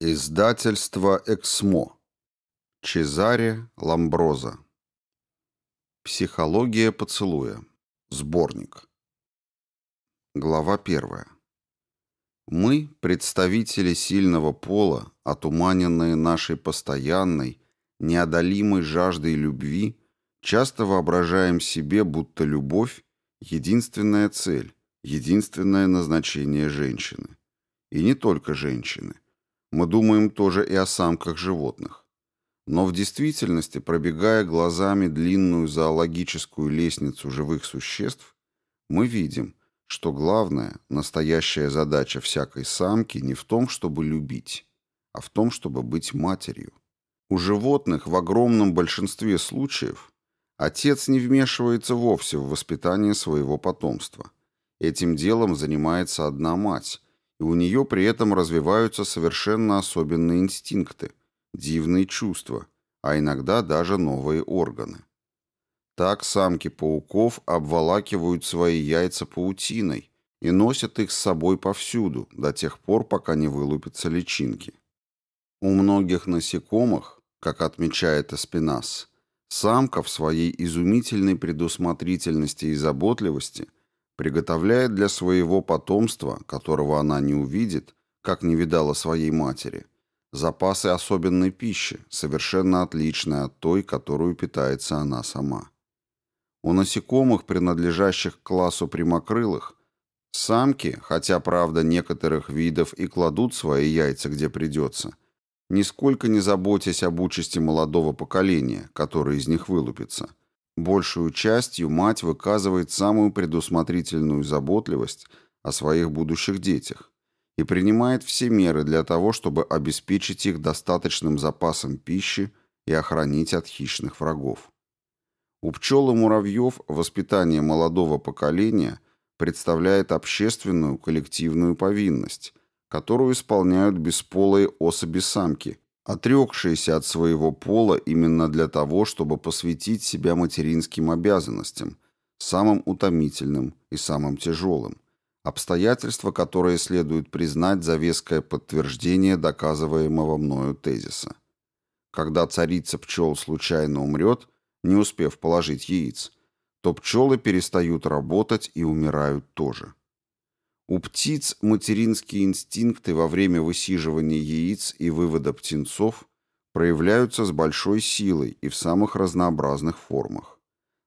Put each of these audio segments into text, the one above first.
Издательство «Эксмо». Чезаре Ламброза. Психология поцелуя. Сборник. Глава первая. Мы, представители сильного пола, отуманенные нашей постоянной, неодолимой жаждой любви, часто воображаем себе, будто любовь — единственная цель, единственное назначение женщины. И не только женщины. Мы думаем тоже и о самках животных. Но в действительности, пробегая глазами длинную зоологическую лестницу живых существ, мы видим, что главная, настоящая задача всякой самки не в том, чтобы любить, а в том, чтобы быть матерью. У животных в огромном большинстве случаев отец не вмешивается вовсе в воспитание своего потомства. Этим делом занимается одна мать, у нее при этом развиваются совершенно особенные инстинкты, дивные чувства, а иногда даже новые органы. Так самки пауков обволакивают свои яйца паутиной и носят их с собой повсюду, до тех пор, пока не вылупятся личинки. У многих насекомых, как отмечает Эспинас, самка в своей изумительной предусмотрительности и заботливости – приготовляет для своего потомства, которого она не увидит, как не видала своей матери, запасы особенной пищи, совершенно отличные от той, которую питается она сама. У насекомых, принадлежащих к классу прямокрылых, самки, хотя, правда, некоторых видов и кладут свои яйца где придется, нисколько не заботясь об участи молодого поколения, которое из них вылупится – Большую частью мать выказывает самую предусмотрительную заботливость о своих будущих детях и принимает все меры для того, чтобы обеспечить их достаточным запасом пищи и охранить от хищных врагов. У пчел и муравьев воспитание молодого поколения представляет общественную коллективную повинность, которую исполняют бесполые особи-самки – отрекшиеся от своего пола именно для того, чтобы посвятить себя материнским обязанностям, самым утомительным и самым тяжелым, обстоятельства, которые следует признать за веское подтверждение доказываемого мною тезиса. Когда царица пчел случайно умрет, не успев положить яиц, то пчелы перестают работать и умирают тоже. У птиц материнские инстинкты во время высиживания яиц и вывода птенцов проявляются с большой силой и в самых разнообразных формах.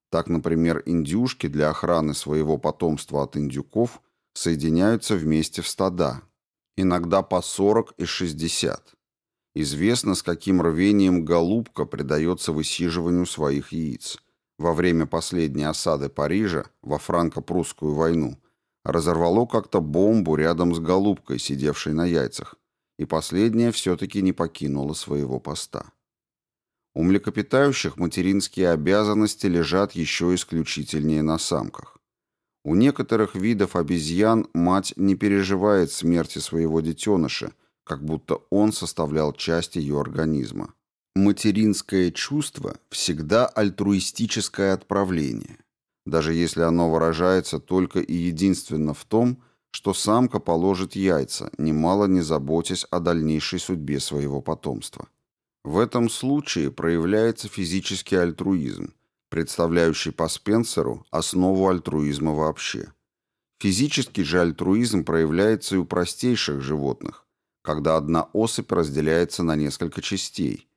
Так, например, индюшки для охраны своего потомства от индюков соединяются вместе в стада, иногда по 40 и 60. Известно, с каким рвением голубка предается высиживанию своих яиц. Во время последней осады Парижа во франко-прусскую войну – разорвало как-то бомбу рядом с голубкой, сидевшей на яйцах, и последняя все-таки не покинула своего поста. У млекопитающих материнские обязанности лежат еще исключительнее на самках. У некоторых видов обезьян мать не переживает смерти своего детеныша, как будто он составлял часть ее организма. Материнское чувство всегда альтруистическое отправление даже если оно выражается только и единственно в том, что самка положит яйца, немало не заботясь о дальнейшей судьбе своего потомства. В этом случае проявляется физический альтруизм, представляющий по Спенсеру основу альтруизма вообще. Физический же альтруизм проявляется и у простейших животных, когда одна особь разделяется на несколько частей,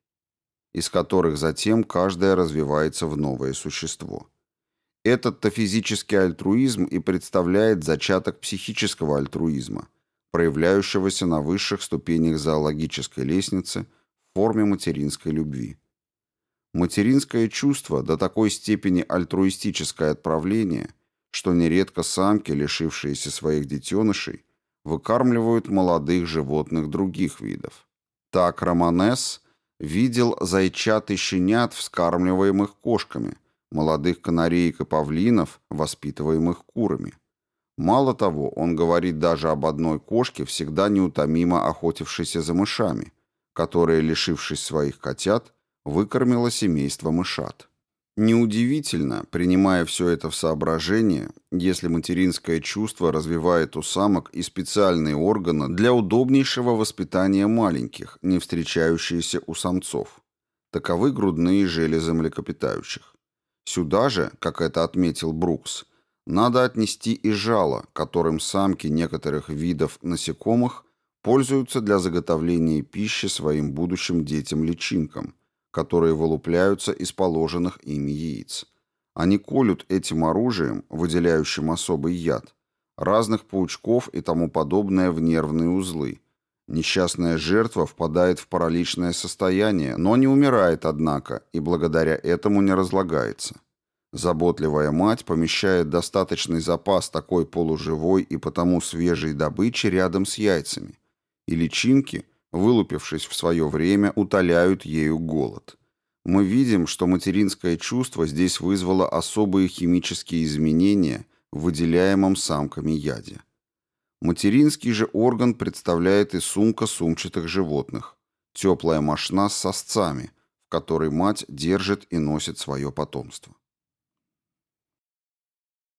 из которых затем каждая развивается в новое существо. Этот-то физический альтруизм и представляет зачаток психического альтруизма, проявляющегося на высших ступенях зоологической лестницы в форме материнской любви. Материнское чувство до такой степени альтруистическое отправление, что нередко самки, лишившиеся своих детенышей, выкармливают молодых животных других видов. Так Романес видел зайчат и щенят, вскармливаемых кошками – молодых канареек и павлинов, воспитываемых курами. Мало того, он говорит даже об одной кошке, всегда неутомимо охотившейся за мышами, которая, лишившись своих котят, выкормила семейство мышат. Неудивительно, принимая все это в соображение, если материнское чувство развивает у самок и специальные органы для удобнейшего воспитания маленьких, не встречающиеся у самцов. Таковы грудные железы млекопитающих. Сюда же, как это отметил Брукс, надо отнести и жало, которым самки некоторых видов насекомых пользуются для заготовления пищи своим будущим детям-личинкам – которые вылупляются из положенных ими яиц. Они колют этим оружием, выделяющим особый яд, разных паучков и тому подобное в нервные узлы. Несчастная жертва впадает в параличное состояние, но не умирает, однако, и благодаря этому не разлагается. Заботливая мать помещает достаточный запас такой полуживой и потому свежей добычи рядом с яйцами, и личинки, вылупившись в свое время, утоляют ею голод. Мы видим, что материнское чувство здесь вызвало особые химические изменения в выделяемом самками яде. Материнский же орган представляет и сумка сумчатых животных, теплая мошна с сосцами, в которой мать держит и носит свое потомство.